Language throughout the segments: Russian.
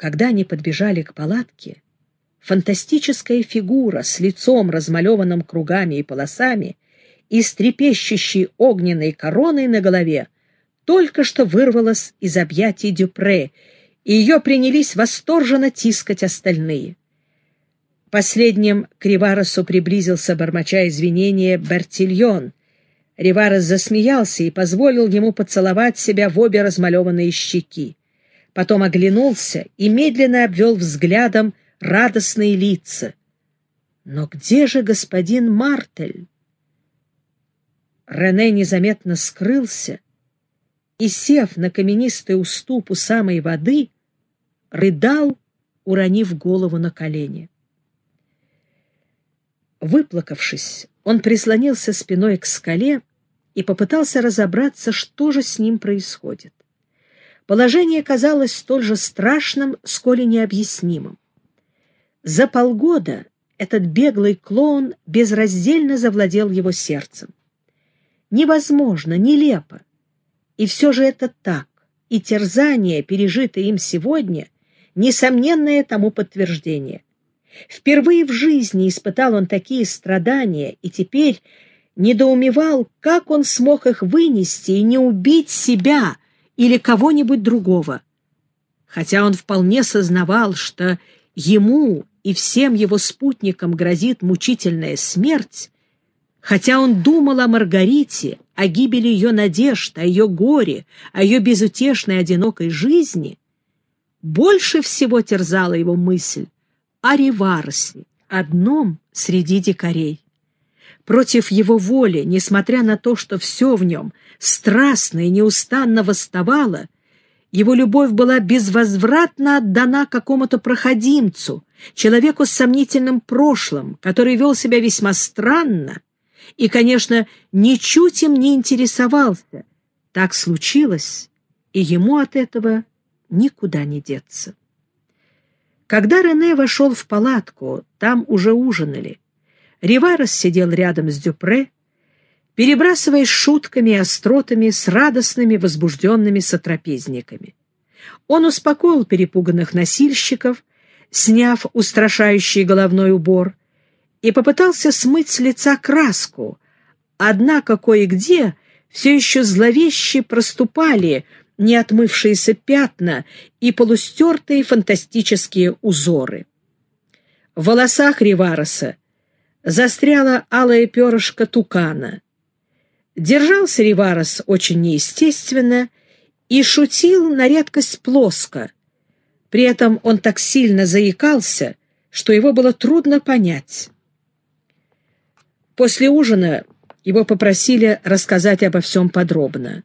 Когда они подбежали к палатке, фантастическая фигура с лицом, размалеванным кругами и полосами, и с трепещущей огненной короной на голове, только что вырвалась из объятий Дюпре, и ее принялись восторженно тискать остальные. Последним к Риваросу приблизился, бормоча извинения, Бертильон. Риварос засмеялся и позволил ему поцеловать себя в обе размалеванные щеки. Потом оглянулся и медленно обвел взглядом радостные лица. Но где же господин Мартель? Рене незаметно скрылся и, сев на каменистый уступ у самой воды, рыдал, уронив голову на колени. Выплакавшись, он прислонился спиной к скале и попытался разобраться, что же с ним происходит. Положение казалось столь же страшным, сколь и необъяснимым. За полгода этот беглый клоун безраздельно завладел его сердцем. Невозможно, нелепо. И все же это так, и терзание, пережитое им сегодня, несомненное тому подтверждение. Впервые в жизни испытал он такие страдания, и теперь недоумевал, как он смог их вынести и не убить себя или кого-нибудь другого. Хотя он вполне сознавал, что ему и всем его спутникам грозит мучительная смерть, хотя он думал о Маргарите, о гибели ее надежд, о ее горе, о ее безутешной одинокой жизни, больше всего терзала его мысль о Реварсе, одном среди дикарей. Против его воли, несмотря на то, что все в нем страстно и неустанно восставало, его любовь была безвозвратно отдана какому-то проходимцу, человеку с сомнительным прошлым, который вел себя весьма странно и, конечно, ничуть им не интересовался. Так случилось, и ему от этого никуда не деться. Когда Рене вошел в палатку, там уже ужинали. Риварес сидел рядом с Дюпре, перебрасываясь шутками и остротами с радостными возбужденными сотрапезниками. Он успокоил перепуганных носильщиков, сняв устрашающий головной убор, и попытался смыть с лица краску, однако кое-где все еще зловеще проступали неотмывшиеся пятна и полустертые фантастические узоры. В волосах Ривароса застряла алая перышко тукана. Держался Риварос очень неестественно и шутил на редкость плоско. При этом он так сильно заикался, что его было трудно понять. После ужина его попросили рассказать обо всем подробно.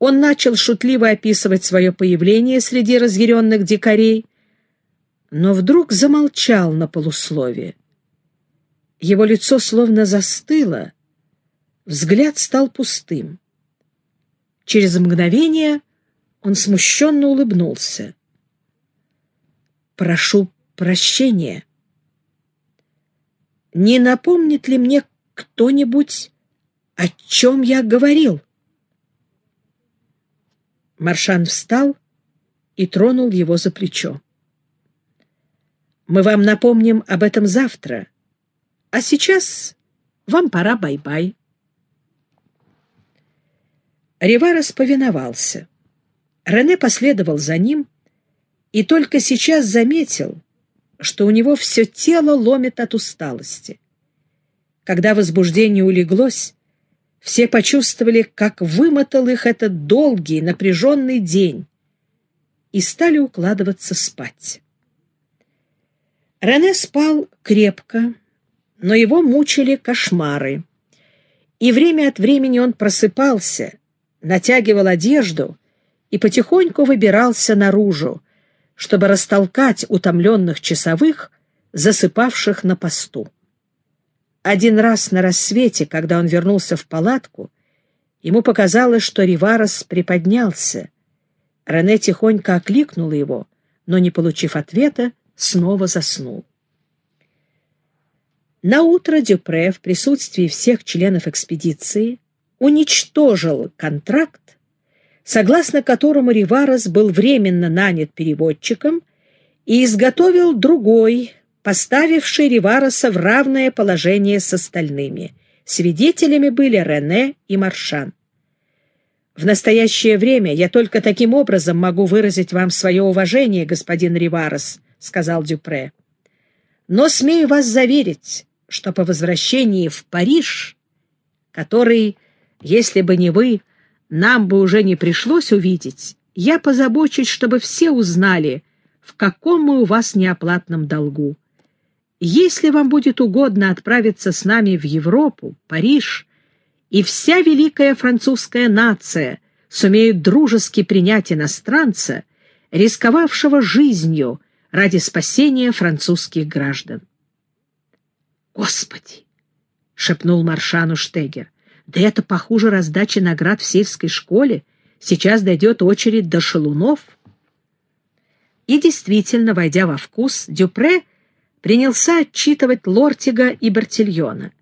Он начал шутливо описывать свое появление среди разъяренных дикарей, но вдруг замолчал на полусловие. Его лицо словно застыло, взгляд стал пустым. Через мгновение он смущенно улыбнулся. «Прошу прощения. Не напомнит ли мне кто-нибудь, о чем я говорил?» Маршан встал и тронул его за плечо. «Мы вам напомним об этом завтра, а сейчас вам пора бай-бай». Риварес повиновался. Рене последовал за ним и только сейчас заметил, что у него все тело ломит от усталости. Когда возбуждение улеглось, все почувствовали, как вымотал их этот долгий, напряженный день, и стали укладываться спать. Рене спал крепко, но его мучили кошмары. И время от времени он просыпался, натягивал одежду и потихоньку выбирался наружу, чтобы растолкать утомленных часовых, засыпавших на посту. Один раз на рассвете, когда он вернулся в палатку, ему показалось, что Риварос приподнялся. Рене тихонько окликнул его, но, не получив ответа, снова заснул. На утро Дюпре в присутствии всех членов экспедиции уничтожил контракт, согласно которому Риварос был временно нанят переводчиком и изготовил другой, поставивший Ривароса в равное положение с остальными. Свидетелями были Рене и Маршан. В настоящее время я только таким образом могу выразить вам свое уважение, господин Риварес, — сказал Дюпре. Но смею вас заверить, что по возвращении в Париж, который, если бы не вы, нам бы уже не пришлось увидеть, я позабочусь, чтобы все узнали, в каком мы у вас неоплатном долгу. Если вам будет угодно отправиться с нами в Европу, Париж, и вся великая французская нация сумеют дружески принять иностранца, рисковавшего жизнью ради спасения французских граждан. «Господи!» — шепнул Маршану Штегер. «Да это похуже раздачи наград в сельской школе. Сейчас дойдет очередь до шалунов». И действительно, войдя во вкус, Дюпре принялся отчитывать Лортига и Бартильона.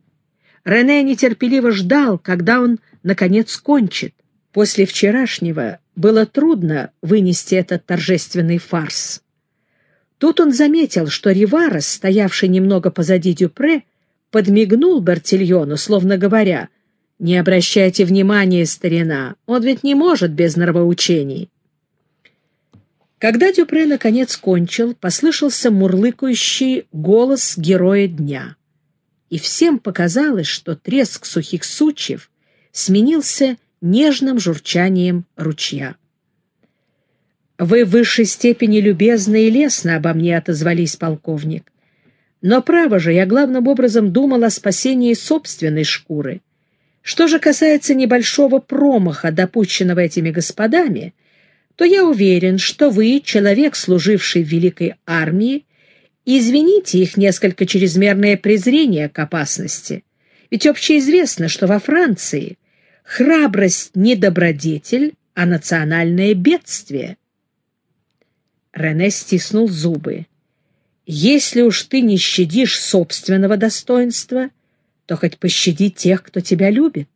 Рене нетерпеливо ждал, когда он, наконец, кончит. После вчерашнего было трудно вынести этот торжественный фарс. Тут он заметил, что Риварес, стоявший немного позади Дюпре, подмигнул Бартильону, словно говоря, «Не обращайте внимания, старина, он ведь не может без нравоучений». Когда Дюпре наконец кончил, послышался мурлыкающий голос героя дня и всем показалось, что треск сухих сучьев сменился нежным журчанием ручья. «Вы в высшей степени любезно и лестно обо мне отозвались, полковник. Но, право же, я главным образом думал о спасении собственной шкуры. Что же касается небольшого промаха, допущенного этими господами, то я уверен, что вы, человек, служивший в великой армии, Извините их несколько чрезмерное презрение к опасности, ведь общеизвестно, что во Франции храбрость не добродетель, а национальное бедствие. Рене стиснул зубы. «Если уж ты не щадишь собственного достоинства, то хоть пощади тех, кто тебя любит.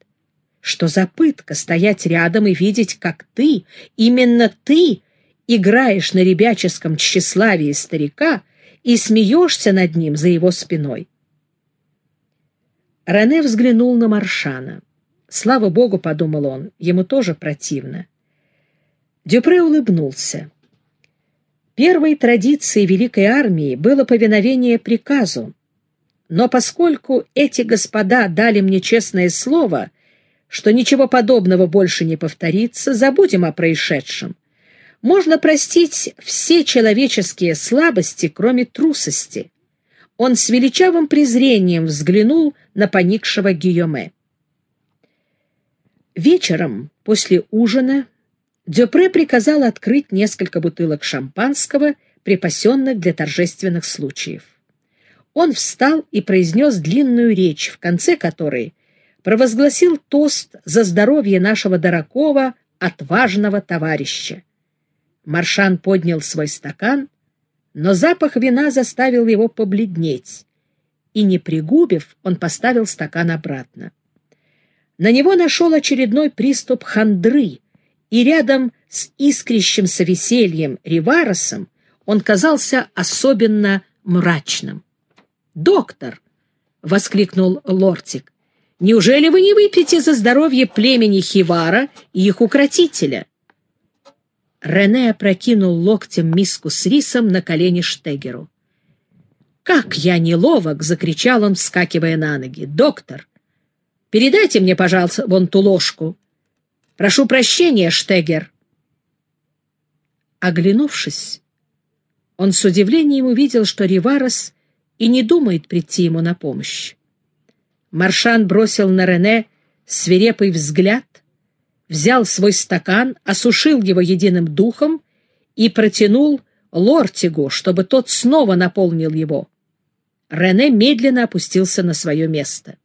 Что за пытка стоять рядом и видеть, как ты, именно ты, играешь на ребяческом тщеславии старика, и смеешься над ним за его спиной. Рене взглянул на Маршана. Слава богу, подумал он, ему тоже противно. Дюпре улыбнулся. Первой традицией Великой Армии было повиновение приказу, но поскольку эти господа дали мне честное слово, что ничего подобного больше не повторится, забудем о происшедшем можно простить все человеческие слабости, кроме трусости. Он с величавым презрением взглянул на поникшего Гийоме. Вечером, после ужина, Дюпре приказал открыть несколько бутылок шампанского, припасенных для торжественных случаев. Он встал и произнес длинную речь, в конце которой провозгласил тост за здоровье нашего дорогого, отважного товарища. Маршан поднял свой стакан, но запах вина заставил его побледнеть, и, не пригубив, он поставил стакан обратно. На него нашел очередной приступ хандры, и рядом с искрящимся весельем Риваросом он казался особенно мрачным. «Доктор!» — воскликнул Лортик. «Неужели вы не выпьете за здоровье племени Хивара и их укротителя?» Рене опрокинул локтем миску с рисом на колени Штегеру. «Как я неловок!» — закричал он, вскакивая на ноги. «Доктор, передайте мне, пожалуйста, вон ту ложку. Прошу прощения, Штегер». Оглянувшись, он с удивлением увидел, что Риварес и не думает прийти ему на помощь. Маршан бросил на Рене свирепый взгляд — взял свой стакан, осушил его единым духом и протянул Лортигу, чтобы тот снова наполнил его. Рене медленно опустился на свое место.